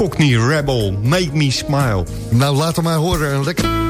Cockney Rebel, Make Me Smile. Nou, laat hem maar horen. Lekker...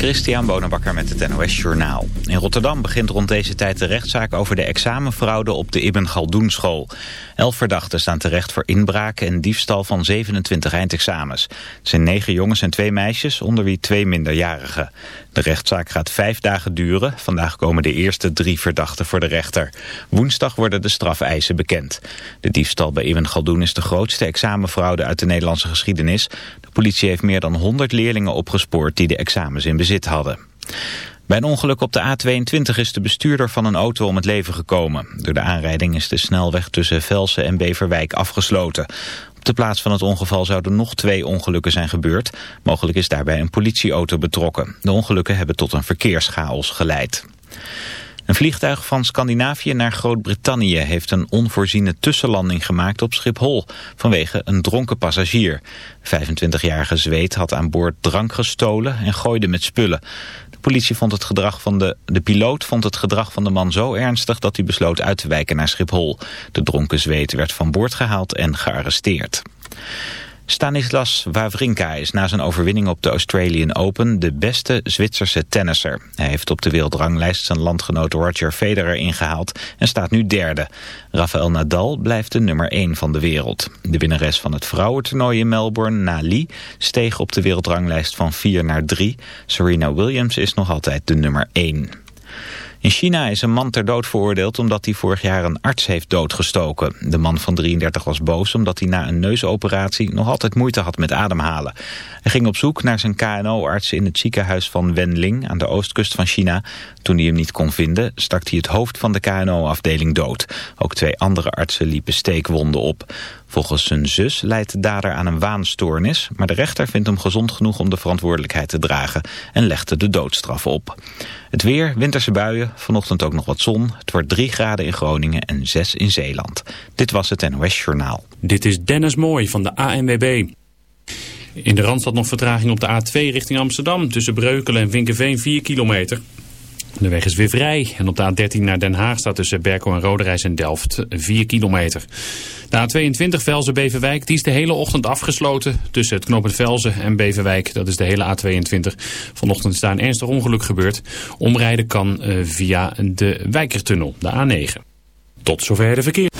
Christian Bonenbakker met het NOS Journaal. In Rotterdam begint rond deze tijd de rechtszaak over de examenfraude op de Ibn Galdoen school. Elf verdachten staan terecht voor inbraak en diefstal van 27 eindexamens. Het zijn negen jongens en twee meisjes, onder wie twee minderjarigen. De rechtszaak gaat vijf dagen duren. Vandaag komen de eerste drie verdachten voor de rechter. Woensdag worden de strafeisen bekend. De diefstal bij Ibn Galdoen is de grootste examenfraude uit de Nederlandse geschiedenis. De politie heeft meer dan 100 leerlingen opgespoord die de examens in bezit hadden. Bij een ongeluk op de A22 is de bestuurder van een auto om het leven gekomen. Door de aanrijding is de snelweg tussen Velsen en Beverwijk afgesloten. Op de plaats van het ongeval zouden nog twee ongelukken zijn gebeurd. Mogelijk is daarbij een politieauto betrokken. De ongelukken hebben tot een verkeerschaos geleid. Een vliegtuig van Scandinavië naar Groot-Brittannië heeft een onvoorziene tussenlanding gemaakt op Schiphol vanwege een dronken passagier. 25-jarige Zweed had aan boord drank gestolen en gooide met spullen politie vond het gedrag van de, de piloot vond het gedrag van de man zo ernstig dat hij besloot uit te wijken naar Schiphol. De dronken zweet werd van boord gehaald en gearresteerd. Stanislas Wawrinka is na zijn overwinning op de Australian Open de beste Zwitserse tennisser. Hij heeft op de wereldranglijst zijn landgenoot Roger Federer ingehaald en staat nu derde. Rafael Nadal blijft de nummer 1 van de wereld. De winnares van het vrouwentoernooi in Melbourne, Nali, steeg op de wereldranglijst van 4 naar 3. Serena Williams is nog altijd de nummer 1. In China is een man ter dood veroordeeld omdat hij vorig jaar een arts heeft doodgestoken. De man van 33 was boos omdat hij na een neusoperatie nog altijd moeite had met ademhalen. Hij ging op zoek naar zijn KNO-arts in het ziekenhuis van Wenling aan de oostkust van China. Toen hij hem niet kon vinden stak hij het hoofd van de KNO-afdeling dood. Ook twee andere artsen liepen steekwonden op. Volgens zijn zus leidt de dader aan een waanstoornis, maar de rechter vindt hem gezond genoeg om de verantwoordelijkheid te dragen en legde de doodstraf op. Het weer, winterse buien, vanochtend ook nog wat zon. Het wordt 3 graden in Groningen en 6 in Zeeland. Dit was het NOS Journaal. Dit is Dennis Mooi van de ANWB. In de Randstad nog vertraging op de A2 richting Amsterdam. Tussen Breukelen en Vinkenveen 4 kilometer. De weg is weer vrij en op de A13 naar Den Haag staat tussen Berkel en Roderijs en Delft 4 kilometer. De A22 Velzen-Beverwijk die is de hele ochtend afgesloten tussen het knooppunt Velzen en Beverwijk. Dat is de hele A22. Vanochtend is daar een ernstig ongeluk gebeurd. Omrijden kan uh, via de Wijkertunnel, de A9. Tot zover de verkeer.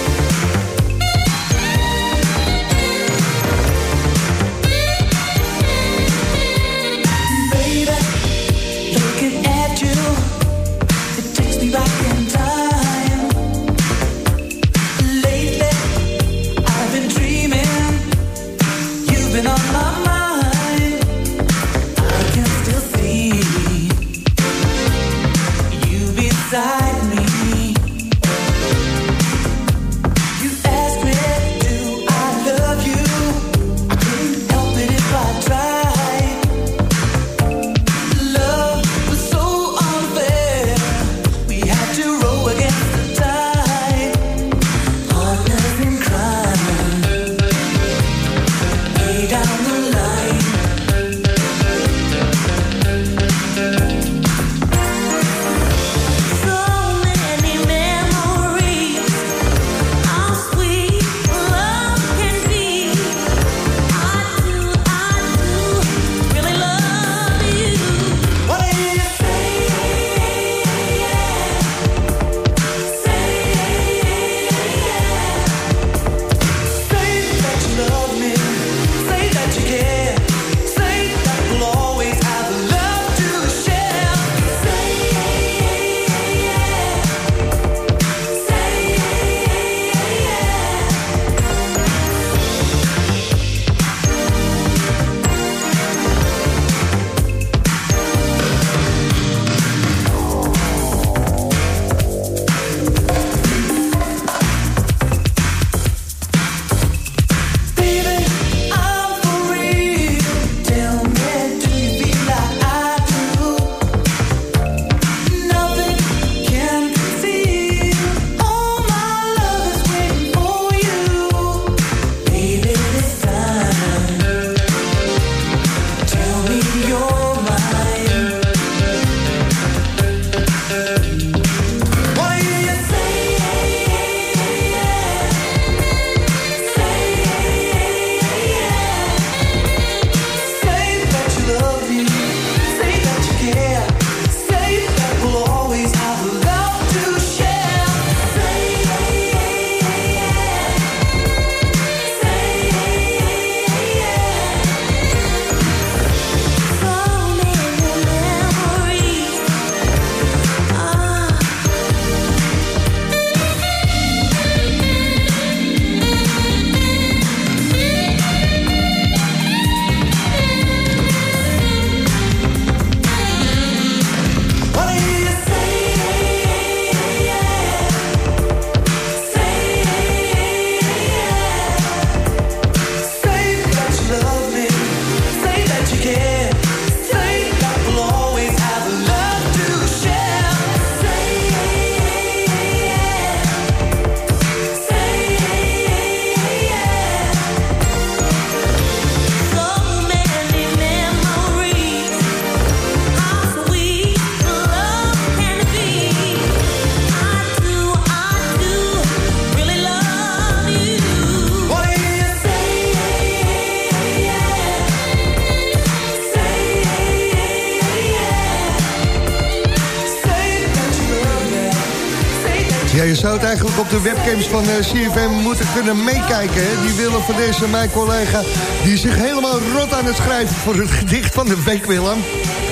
Zou het eigenlijk op de webcams van uh, CFM moeten kunnen meekijken. Hè? Die willen van deze, mijn collega, die zich helemaal rot aan het schrijven... voor het gedicht van de week, Willem.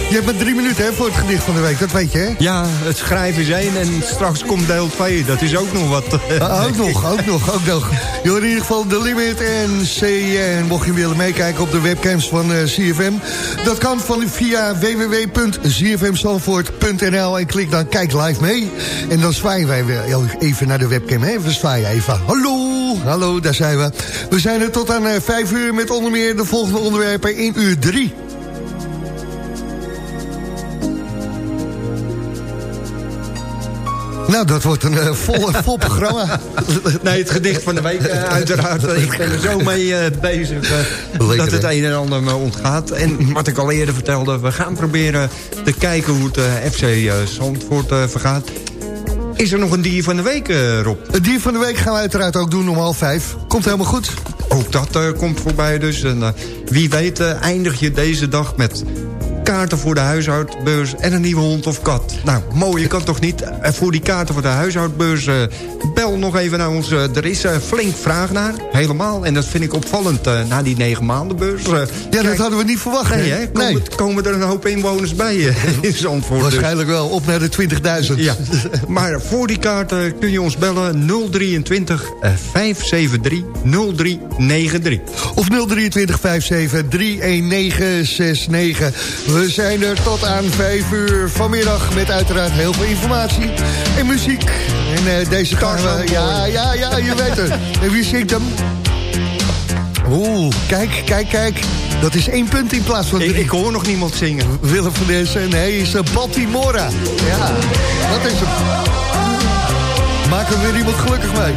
Je hebt maar drie minuten hè, voor het gedicht van de week, dat weet je, hè? Ja, het schrijven is één en straks komt deel 2. Dat is ook nog wat. Ah, ook nog, ook nog, ook nog. Je in ieder geval The Limit en CN. Mocht je willen meekijken op de webcams van uh, CFM. Dat kan van, via www.cfmsalvoort.nl en klik dan Kijk Live mee. En dan zwaaien wij weer even naar de webcam. Hè? We zwaaien even. Hallo, hallo, daar zijn we. We zijn er tot aan uh, vijf uur met onder meer de volgende onderwerpen in uur drie. Nou, dat wordt een uh, vol, vol programma. nee, het gedicht van de week uh, uiteraard. Ik ben er zo mee uh, bezig dat het een en ander me ontgaat. En wat ik al eerder vertelde, we gaan proberen te kijken hoe het FC Zandvoort vergaat. Is er nog een dier van de week, Rob? Het dier van de week gaan we uiteraard ook doen om half vijf. Komt helemaal goed. Ook dat komt voorbij dus. En, wie weet eindig je deze dag met kaarten voor de huishoudbeurs en een nieuwe hond of kat. Nou, mooi, je kan toch niet eh, voor die kaarten voor de huishoudbeurs... Uh, bel nog even naar ons. Uh, er is flink vraag naar, helemaal. En dat vind ik opvallend na die negen maandenbeurs. ja, dat hadden we niet verwacht. Nee, hè? Komen, nee. komen er een hoop inwoners bij in Zandvoort. Waarschijnlijk wel, op naar de 20.000. Ja, maar voor die kaarten kun je ons bellen 023 573 0393. Of 023 573 1969. We zijn er tot aan 5 uur vanmiddag met uiteraard heel veel informatie en muziek. En uh, deze gaan we... Ja, ja, ja, je weet het. En wie zingt hem? Oeh, kijk, kijk, kijk. Dat is één punt in plaats van drie. Ik, ik hoor nog niemand zingen. Willem van Dessen, nee, is uh, Baltimora. Ja, dat is hem. Maak er weer iemand gelukkig mee.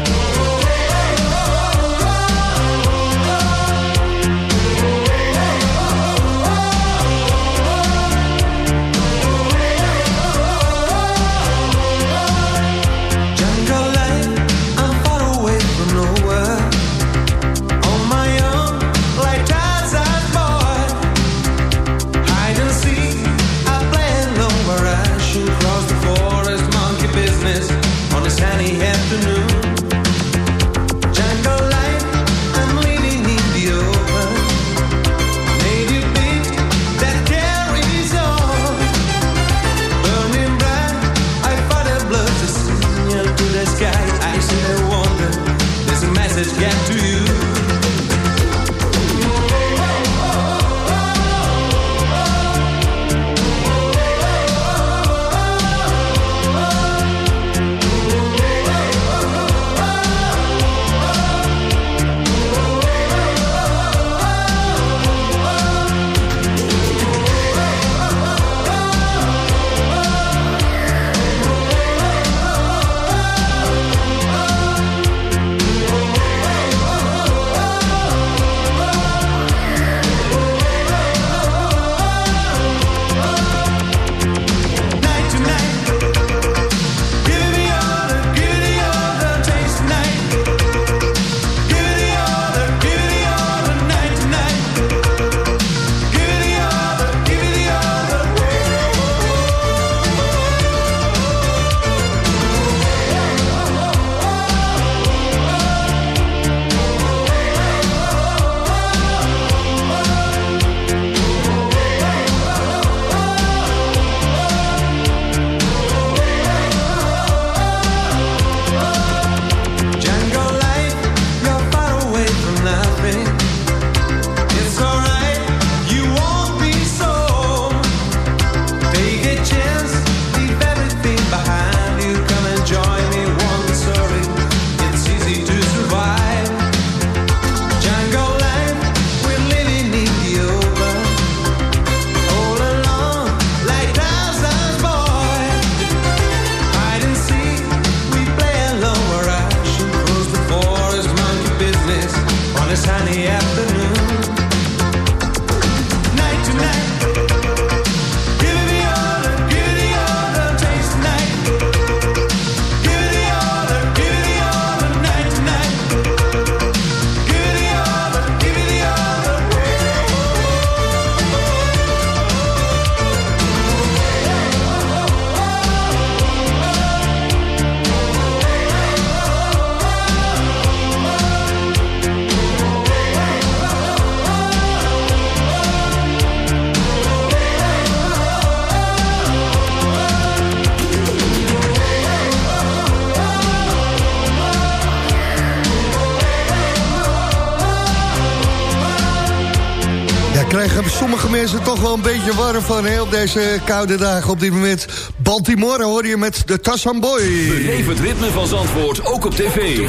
sommige mensen toch wel een beetje warm van heel deze koude dagen op dit moment. Baltimore hoor je met de Tassan Boy. Beleef het ritme van Zandvoort ook op tv.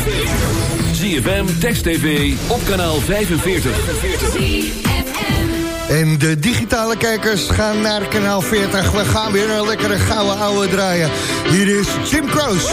ZFM, Text TV, op kanaal 45. En de digitale kijkers gaan naar kanaal 40. We gaan weer een lekkere gouden ouwe draaien. Hier is Jim Kroos.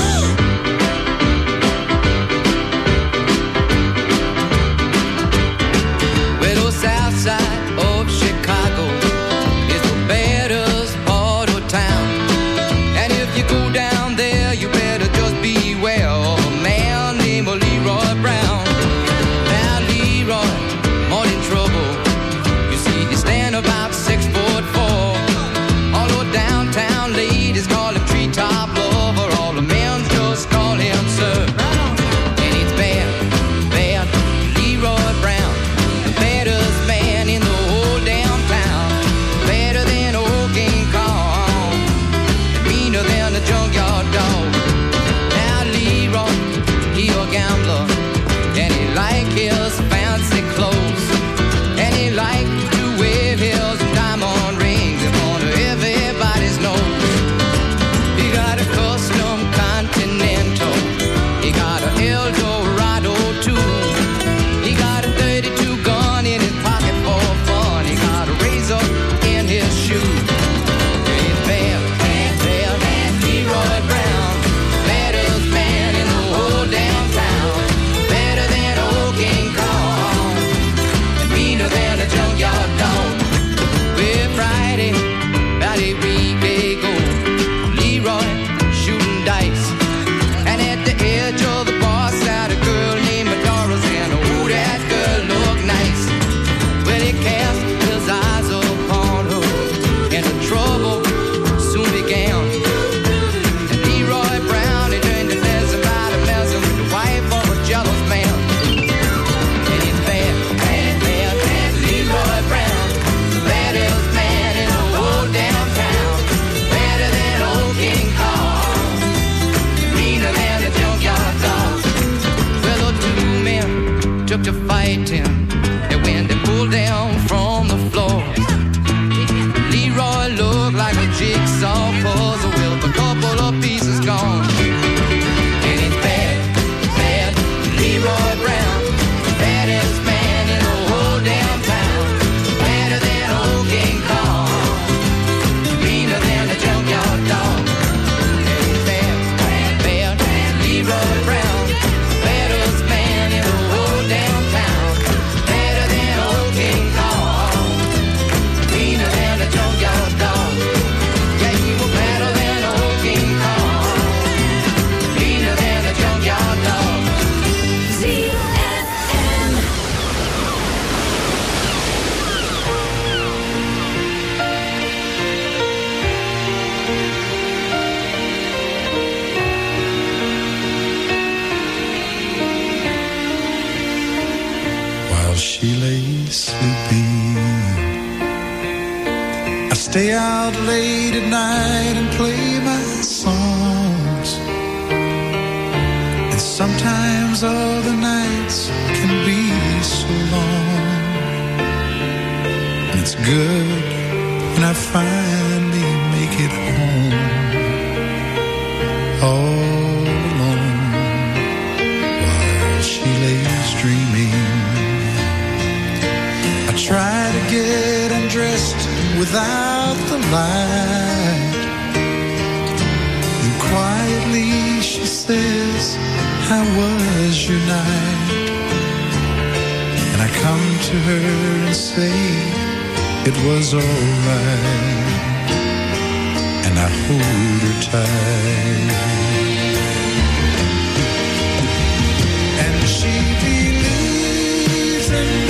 Sometimes all the nights can be so long. It's good when I finally make it home. All alone while she lays dreaming. I try to get undressed without the light. And quietly she says I was your knight. And I come to her and say it was alright. And I hold her tight. And she believes in me.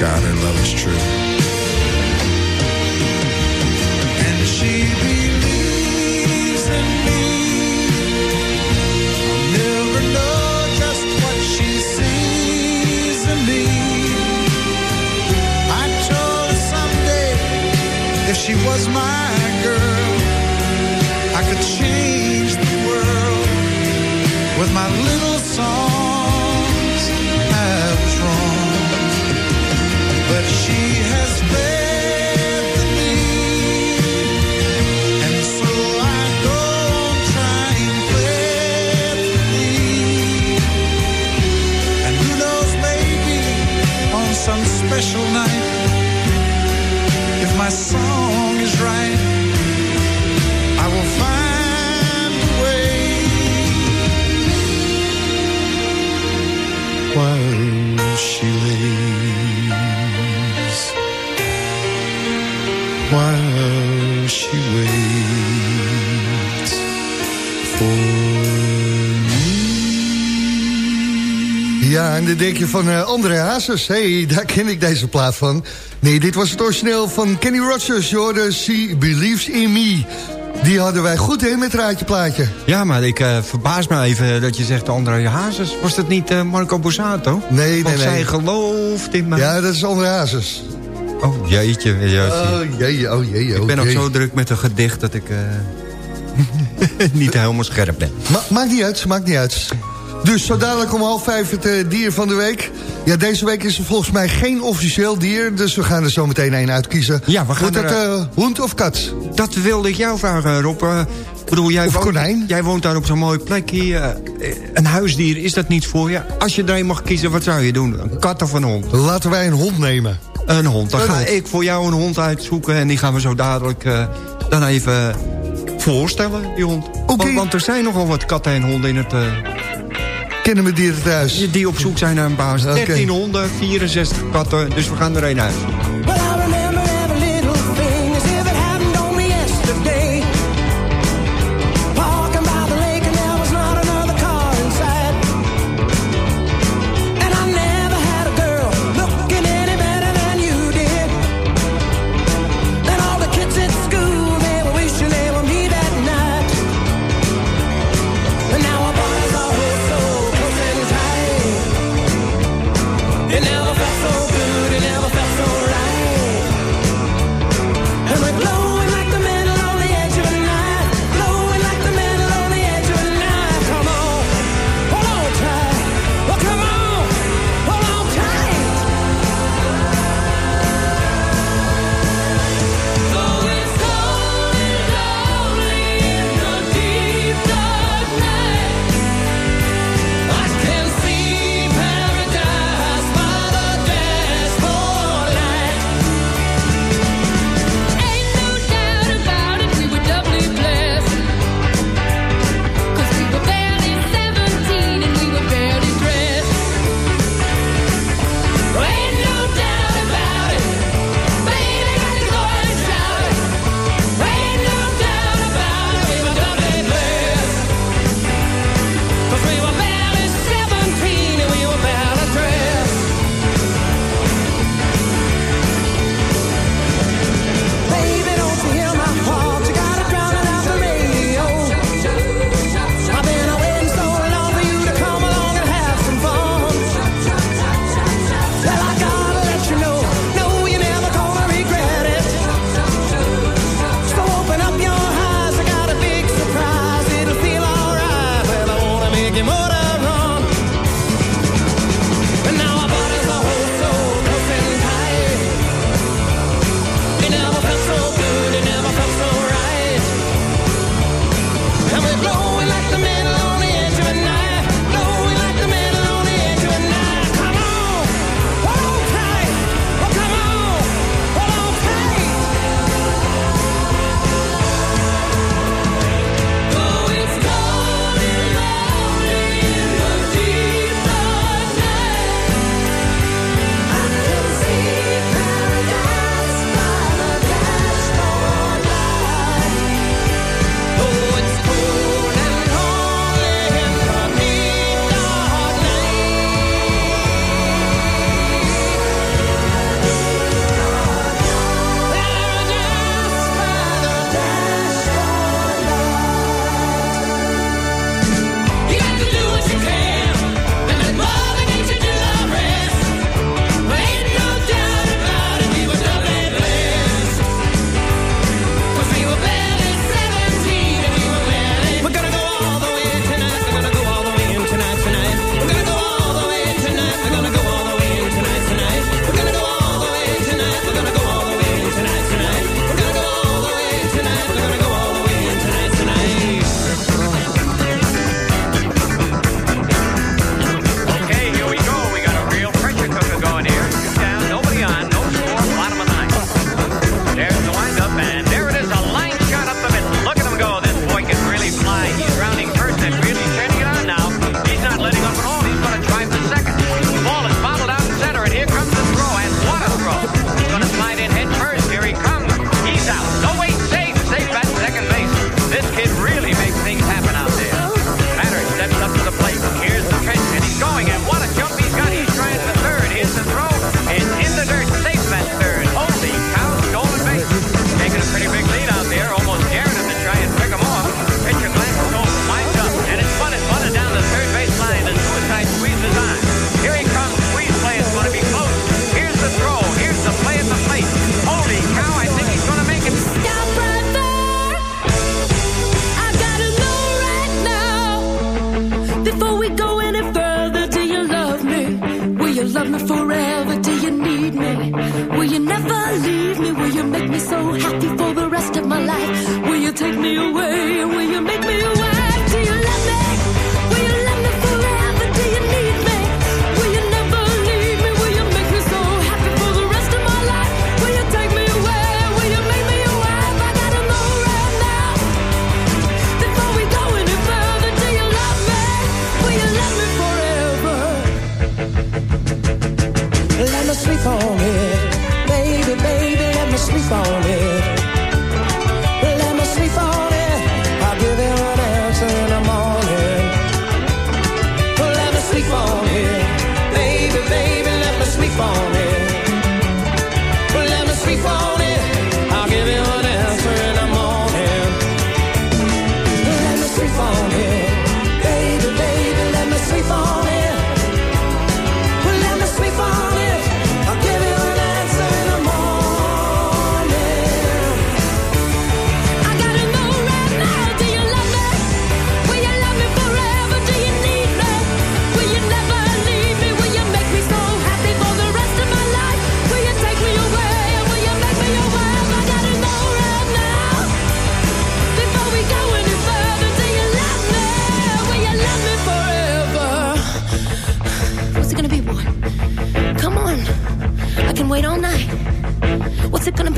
God, her love is true. And she believes in me. I'll never know just what she sees in me. I told her someday if she was my if my song is right, I will find a way. While she lays, while Ja, en dan denk je van eh André Hazes. hey, daar ken ik deze plaat van. Nee, dit was het origineel van Kenny Rogers. Je She Believes in Me. Die hadden wij goed in met Raadje Plaatje. Ja, maar ik eh, verbaas me even dat je zegt André Hazes. Was dat niet eh, Marco Borsato? Nee, nee, Want nee. zij gelooft in mij. Ja, dat is André Hazes. Oh, jeetje. jeetje. Oh jee, oh jee, oh ik ben ook zo druk met een gedicht dat ik niet helemaal scherp ben. Ma maakt niet uit, maakt niet uit. Dus zo dadelijk om half vijf het eh, dier van de week. Ja, deze week is er volgens mij geen officieel dier. Dus we gaan er zo meteen een uitkiezen. Ja, we gaan Wordt er, het eh, hond of kat? Dat wilde ik jou vragen, Rob. Eh, ik bedoel, jij Of woont, konijn? Jij woont daar op zo'n mooie plek hier. Eh, een huisdier, is dat niet voor je? Als je er een mag kiezen, wat zou je doen? Een kat of een hond? Laten wij een hond nemen. Een hond. Dan Een ga hond. ik voor jou een hond uitzoeken... en die gaan we zo dadelijk eh, dan even voorstellen, die hond. Want, want er zijn nogal wat katten en honden in het... Kennen we dieren thuis? die- op zoek zijn naar een baas. Oké. 13 honden, 64 katten, dus we gaan er een uit.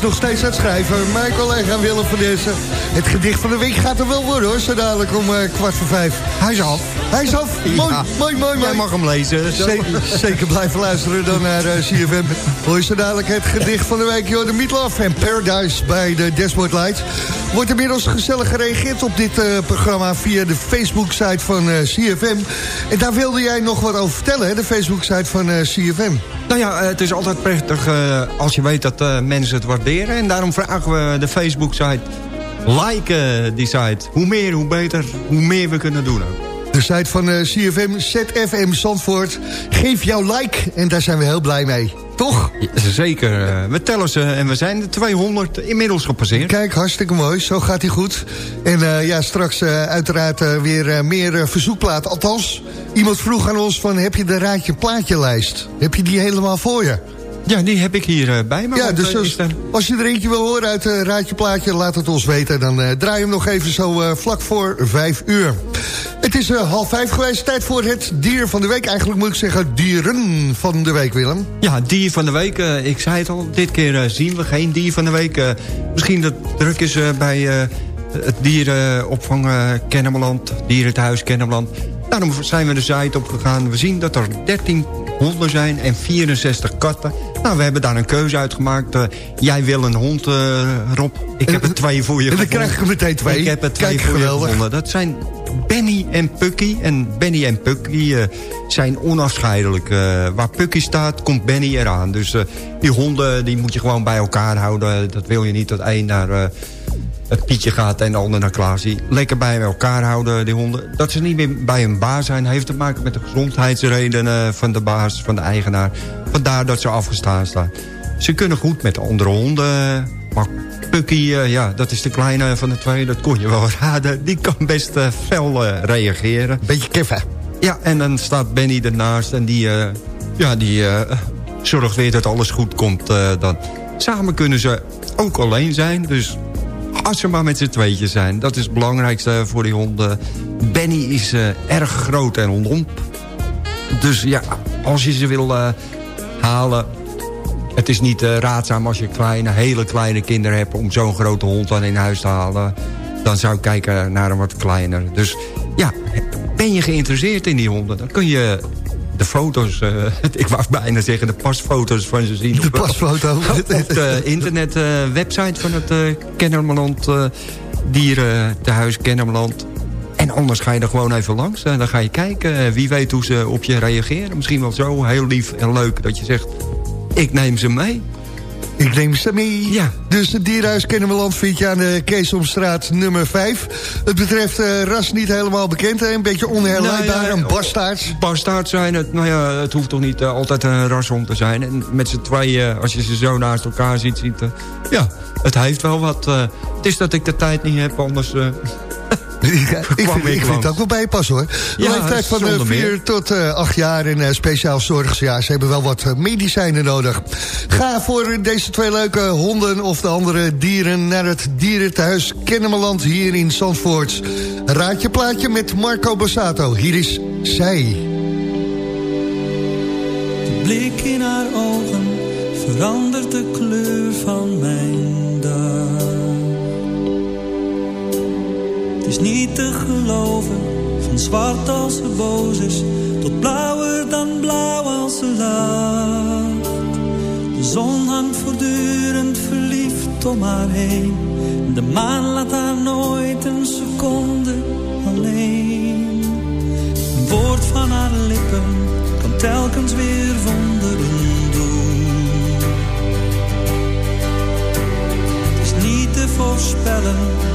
Is nog steeds aan het schrijven. Mijn collega Willem van Dessen. Het gedicht van de week gaat er wel worden hoor. Zo dadelijk om eh, kwart voor vijf. Hij is af. Hij is af. Ja. Mooi, mooi, mooi, Jij mag hem lezen. Zeker, zeker blijven luisteren dan naar eh, CFM. Hoor je zo dadelijk het gedicht van de week. Joh, de Meatloaf en Paradise bij de Dashboard Light. Wordt inmiddels gezellig gereageerd op dit eh, programma... via de Facebook-site van eh, CFM. En daar wilde jij nog wat over vertellen, hè? De Facebook-site van eh, CFM. Nou ja, het is altijd prettig als je weet dat mensen het waarderen. En daarom vragen we de Facebook-site... Like die site. Hoe meer, hoe beter, hoe meer we kunnen doen. De site van CFM, ZFM Zandvoort. Geef jouw like en daar zijn we heel blij mee. Toch? zeker. we tellen ze en we zijn de 200 inmiddels gepasseerd. Kijk, hartstikke mooi. Zo gaat hij goed. En eh, ja, straks eh, uiteraard eh, weer meer verzoekplaten. Althans, iemand vroeg aan ons van... heb je de Raadje Plaatje lijst? Heb je die helemaal voor je? Ja, die heb ik hier eh, bij me. Ja, dus eh, als, je er eentje wil horen uit het Raadje Plaatje... laat het ons weten. Dan eh, draai je hem nog even zo vlak voor vijf uur. Het is half vijf geweest. Tijd voor het dier van de week. Eigenlijk moet ik zeggen dieren van de week, Willem. Ja, dier van de week. ik zei het al, dit keer zien we geen dier van de week. Misschien dat het druk is bij het dierenopvang Kennemerland. Dierenhuis Kennemerland. Daarom zijn we de site op gegaan. We zien dat er 13 honden zijn en 64 katten. Nou, we hebben daar een keuze uit gemaakt. Eh, jij wil een hond, eh, Rob. Ik heb er twee voor je En dan gevonden. krijg ik er meteen twee. Ik heb er twee Kijk, voor geweldig. je gevonden. Dat zijn Benny en Pucky. En Benny en Pucky eh, zijn onafscheidelijk. Waar Pucky staat, komt Benny eraan. Dus die honden die moet je gewoon bij elkaar houden. Dat wil je niet dat één naar het Pietje gaat en de ander naar Klaasie. Lekker bij elkaar houden, die honden. Dat ze niet meer bij een baas zijn... heeft te maken met de gezondheidsredenen van de baas, van de eigenaar. Vandaar dat ze afgestaan staan. Ze kunnen goed met andere honden... Maar Pucky, eh, ja, dat is de kleine van de twee, dat kon je wel raden. Die kan best eh, fel eh, reageren. Beetje kiffen. Ja, en dan staat Benny ernaast en die, ja, die zorgt weer dat alles goed komt. dan. Samen kunnen ze ook alleen zijn, dus als ze maar met z'n tweetje zijn. Dat is het belangrijkste voor die honden. Benny is eh, erg groot en lomp. Dus ja, als je ze wil eh, halen... Het is niet eh, raadzaam als je kleine, hele kleine kinderen hebt... om zo'n grote hond dan in huis te halen. Dan zou ik kijken naar een wat kleiner. Dus ja, ben je geïnteresseerd in die honden... dan kun je de foto's, eh, ik wou bijna zeggen de pasfoto's van ze zien. De op, pasfoto. Op, op de internet eh, website van het eh Kennemerland eh Dierentehuis Kennemerland. En anders ga je er gewoon even langs. En dan ga je kijken. wie weet hoe ze op je reageren. Misschien wel zo heel lief en leuk dat je zegt... ik neem ze mee. Ik neem ze mee. Ja. Dus het dierhuis Kennemerland vind je aan de Keesomstraat nummer 5. Het betreft eh, ras niet helemaal bekend. Hè? Een beetje onherleidbaar, Nou ja, een bastaard. Bastaard zijn het. Nou ja, het hoeft toch niet eh, altijd een rashond te zijn. En met z'n tweeën, als je ze zo naast elkaar ziet... ziet eh, ja, het heeft wel wat. eh, het is dat ik de tijd niet heb, anders... eh, Ja, ik vind, ik ik vind het ook wel bij je passen hoor. De Ja, leeftijd van zonder 4 meer. tot eh 8 jaar en eh, speciaal zorg. Ja, ze hebben wel wat eh, medicijnen nodig. Ga voor deze twee leuke honden of de andere dieren... naar het dierenthuis Kennemerland hier in Zandvoort. Raadje plaatje met Marco Bassato. Hier is zij. De blik in haar ogen verandert de kleur van mijn dag. Is niet te geloven, van zwart als ze boos is, tot blauwer dan blauw als ze lacht. De zon hangt voortdurend verliefd om haar heen. En de maan laat haar nooit een seconde alleen. Een woord van haar lippen kan telkens weer wonderen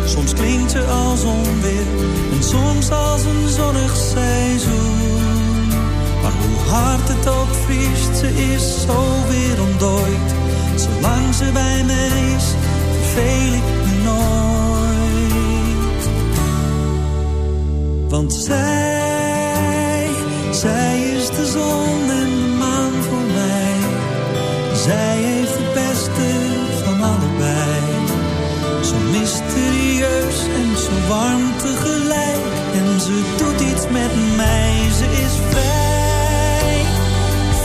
soms klinkt ze als onweer en soms als een zonnig seizoen. Maar hoe hard het ook vriest, ze is zo weer ontdooid. Zolang ze bij mij is, verveel ik me nooit. Want zij, zij is de zon warm tegelijk. En ze doet iets met mij, ze is vrij.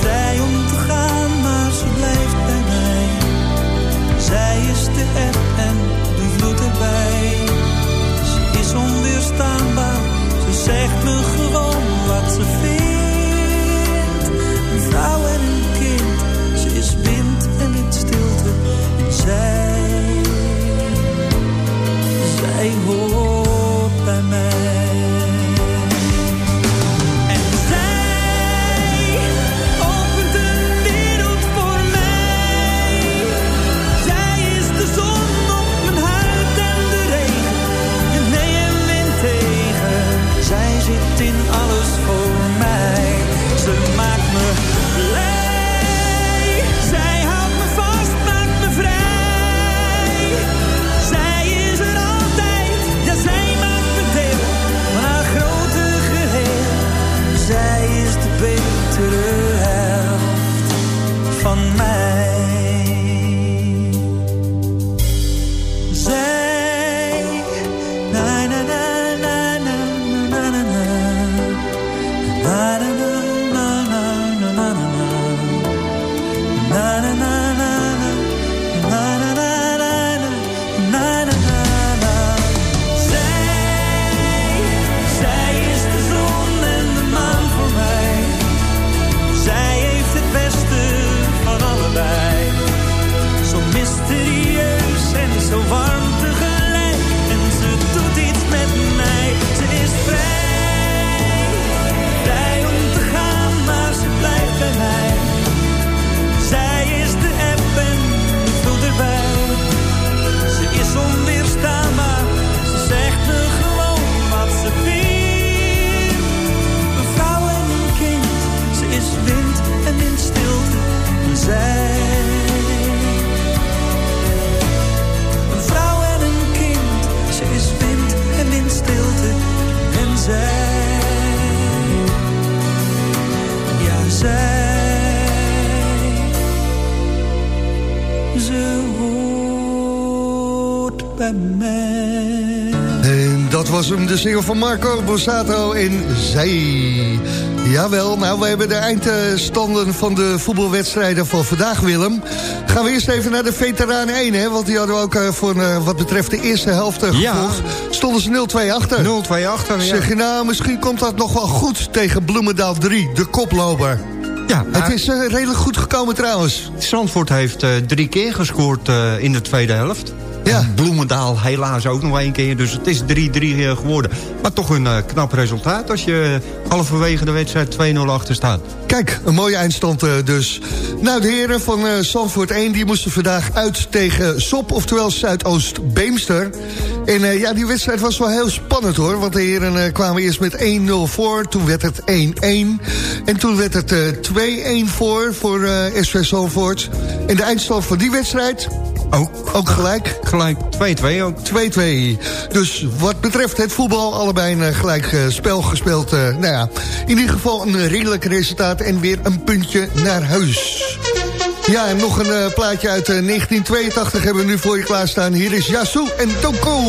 Vrij om te gaan, maar ze blijft bij mij. Zij is de app en de vloed erbij. Ze is onweerstaanbaar, ze zegt me gewoon wat ze vindt. Een vrouw en een kind, ze is wind en in stilte. En zij, zij hoort single van Marco Borsato en Zij. Jawel, nou, we hebben de eindstanden van de voetbalwedstrijden van vandaag, Willem. Gaan we eerst even naar de veteranen 1, hè? Want die hadden we ook eh, voor eh, wat betreft de eerste helft eh, Ja. gevolgd. Stonden ze 0-2 achter. 0-2 achter, ja. Zeg je nou, misschien komt dat nog wel goed tegen Bloemendaal 3, de koploper. Ja, Het is redelijk goed gekomen trouwens. Zandvoort heeft drie keer gescoord in de tweede helft. Ja. En Bloemendaal helaas ook nog één keer. Dus het is 3-3 eh, geworden. Maar toch een eh, knap resultaat als je halverwege de wedstrijd 2-0 achter staat. Kijk, een mooie eindstand eh, dus. Nou, de heren van eh Zandvoort 1 die moesten vandaag uit tegen Sop, oftewel Zuidoost-Beemster. En eh, ja, die wedstrijd was wel heel spannend hoor. Want de heren eh, kwamen eerst met 1-0 voor, toen werd het 1-1. En toen werd het eh 2-1 voor, voor eh SV Zandvoort. En de eindstand van die wedstrijd... Ook. Ook gelijk? Gelijk, 2-2 ook. 2-2. Dus wat betreft het voetbal, allebei een eh, gelijk eh, spel gespeeld. eh, nou ja, in ieder geval een redelijk resultaat en weer een puntje naar huis. Ja, en nog een plaatje uit eh, 1982 hebben we nu voor je klaarstaan. Hier is Yasu en Toko.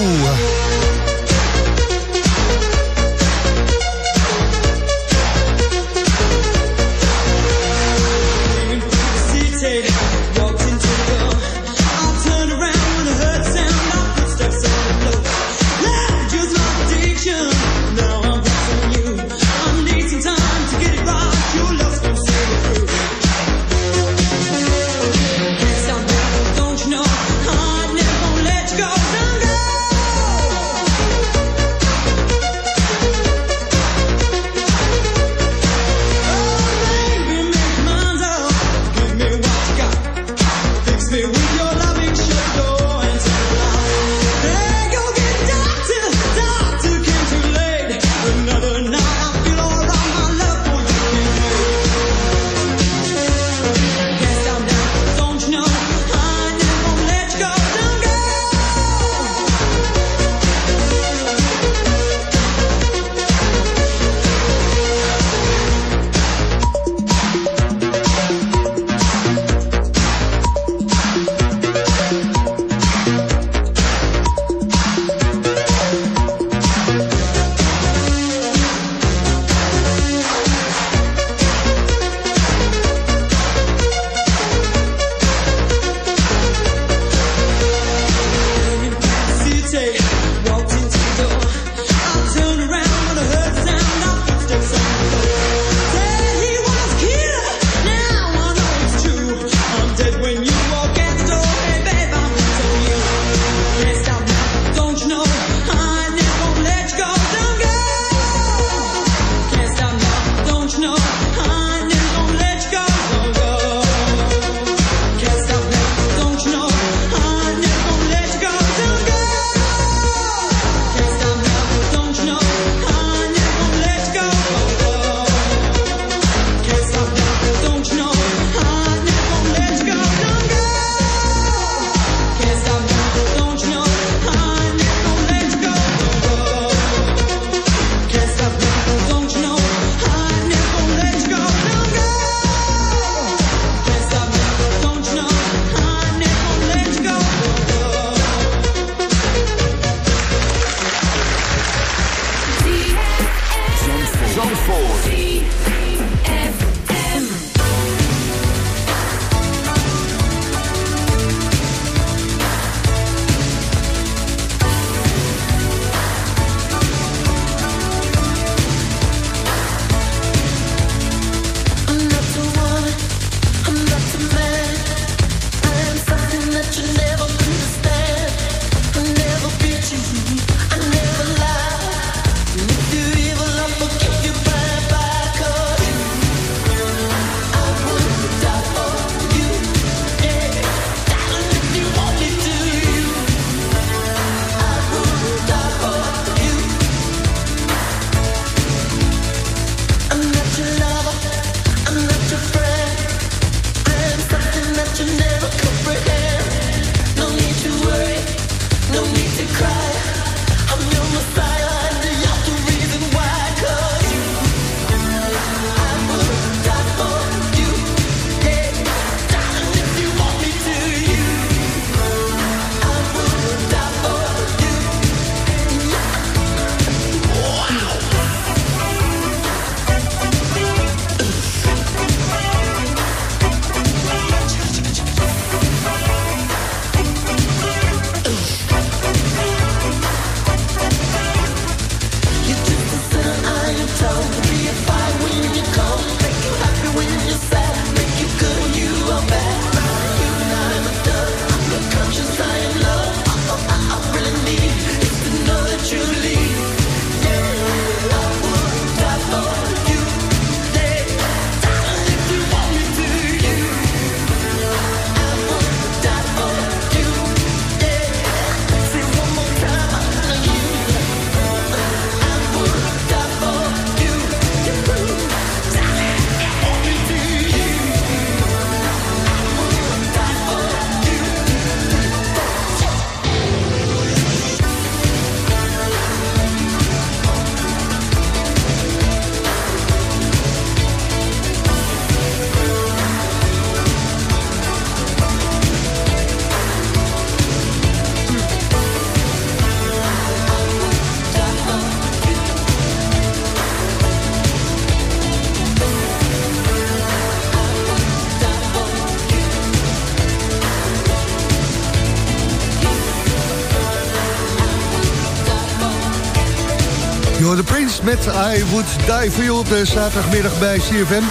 De Prince met I Would Die For You op de zaterdagmiddag bij CFM.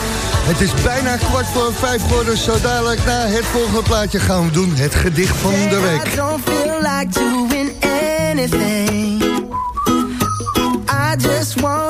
Het is bijna kwart voor vijf geworden. Zo dadelijk na het volgende plaatje gaan we doen. Het gedicht van de week. I don't feel like doing anything. I just wanna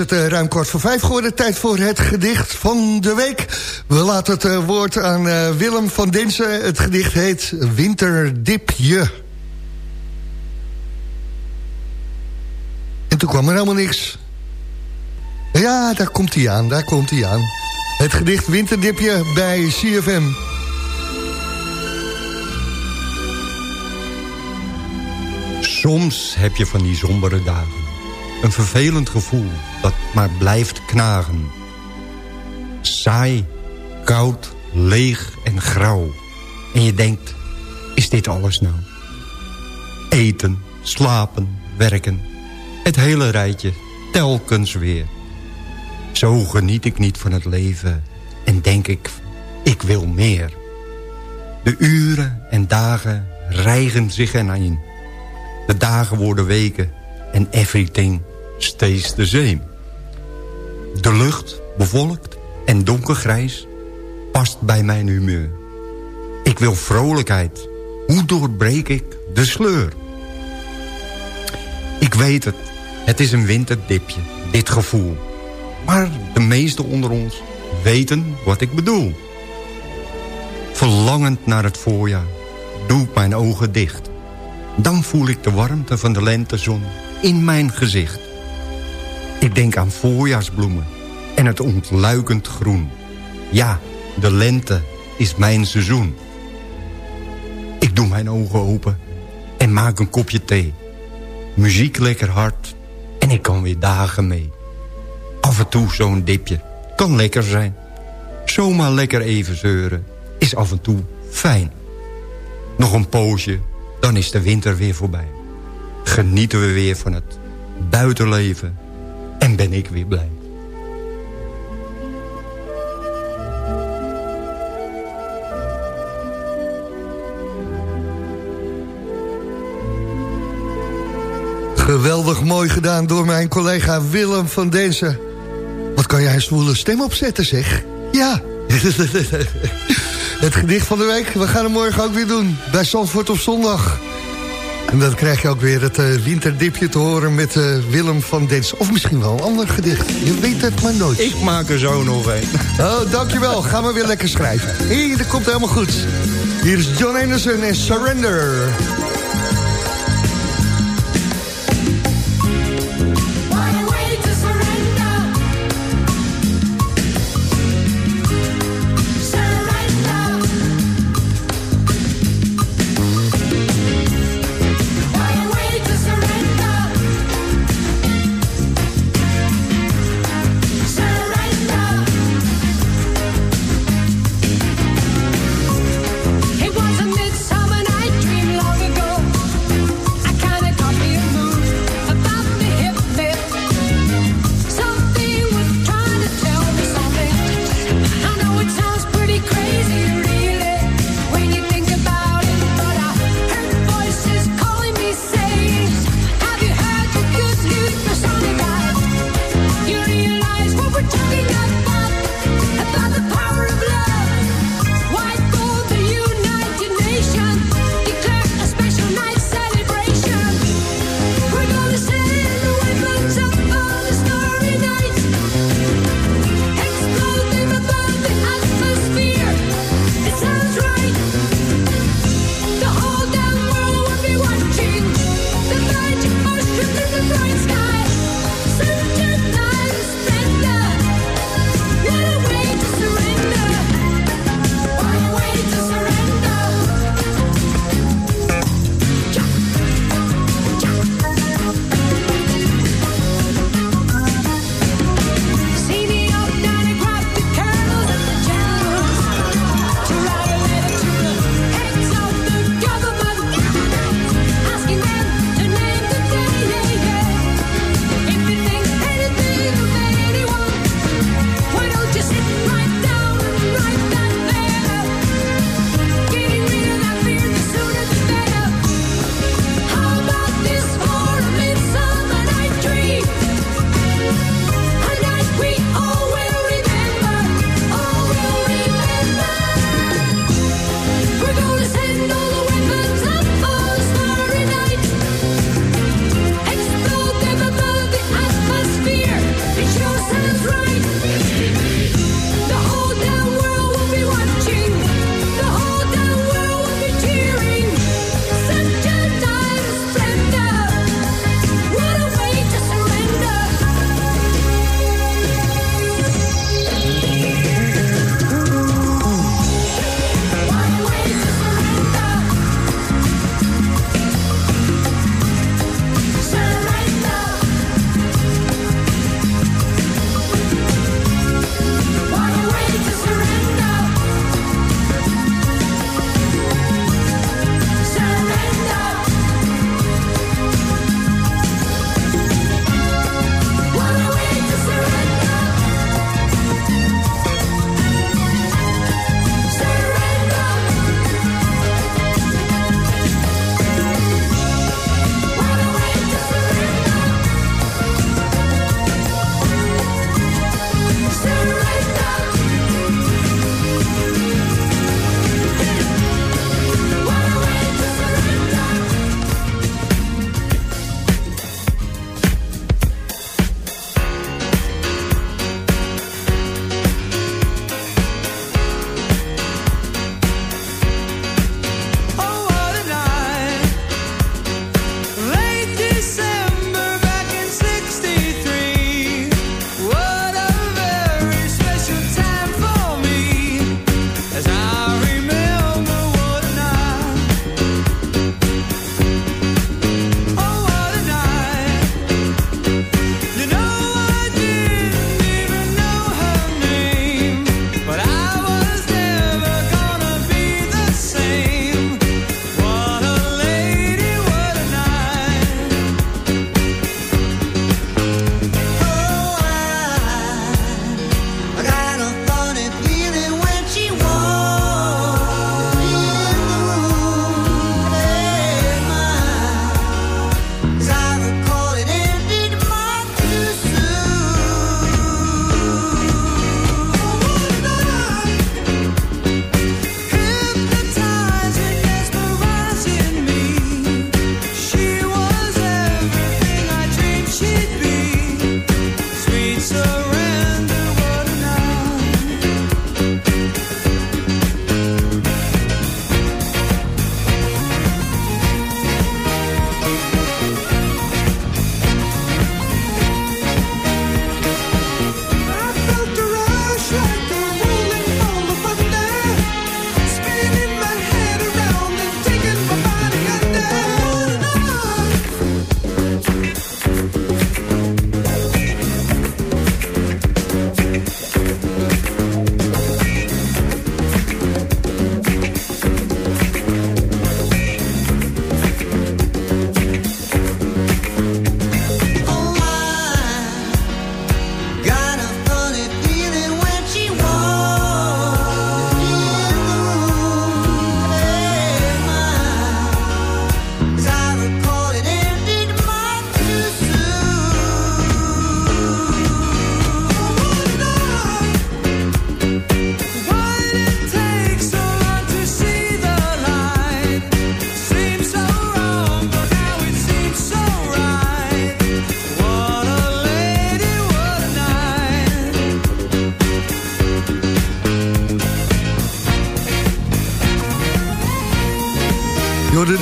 het eh, ruim kwart voor vijf geworden. Tijd voor het gedicht van de week. We laten het eh, woord aan eh, Willem van Dinsen. Het gedicht heet Winterdipje. En toen kwam er helemaal niks. Ja, daar komt hij aan, daar komt hij aan. Het gedicht Winterdipje bij CFM. Soms heb je van die sombere dagen. Een vervelend gevoel dat maar blijft knagen. Saai, koud, leeg en grauw. En je denkt, is dit alles nou? Eten, slapen, werken. Het hele rijtje, telkens weer. Zo geniet ik niet van het leven. En denk ik, ik wil meer. De uren en dagen rijgen zich eraan. De dagen worden weken en everything stays the same. De lucht, bevolkt en donkergrijs, past bij mijn humeur. Ik wil vrolijkheid. Hoe doorbreek ik de sleur? Ik weet het, het is een winterdipje, dit gevoel. Maar de meesten onder ons weten wat ik bedoel. Verlangend naar het voorjaar, doe ik mijn ogen dicht. Dan voel ik de warmte van de lentezon in mijn gezicht. Ik denk aan voorjaarsbloemen en het ontluikend groen. Ja, de lente is mijn seizoen. Ik doe mijn ogen open en maak een kopje thee. Muziek lekker hard en ik kan weer dagen mee. Af en toe zo'n dipje. Kan lekker zijn. Zomaar lekker even zeuren. Is af en toe fijn. Nog een poosje, dan is de winter weer voorbij. Genieten we weer van het buitenleven. En ben ik weer blij. Geweldig mooi gedaan door mijn collega Willem van Densen. Wat kan jij een zwoele stem opzetten, zeg? Ja. Het gedicht van de week, we gaan het morgen ook weer doen. Bij Zandvoort op zondag. En dan krijg je ook weer het uh, winterdipje te horen met uh, Willem van Densen. Of misschien wel een ander gedicht. Je weet het maar nooit. Ik maak er zo nog een. Oh, dankjewel. Gaan we weer lekker schrijven. Hé, dat komt helemaal goed. Hier is John Anderson en Surrender.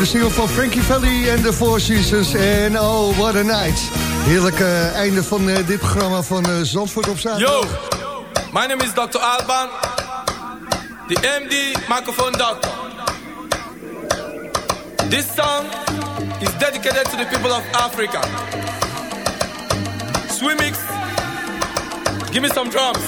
Single van Frankie Valli en de Four Seasons. En oh, what a night. Heerlijk eh, einde van eh, dit programma van eh, Zandvoort op zaterdag. Yo, my name is Dr. Alban, the MD microphone doctor. This song is dedicated to the people of Africa. Swimix, give me some drums.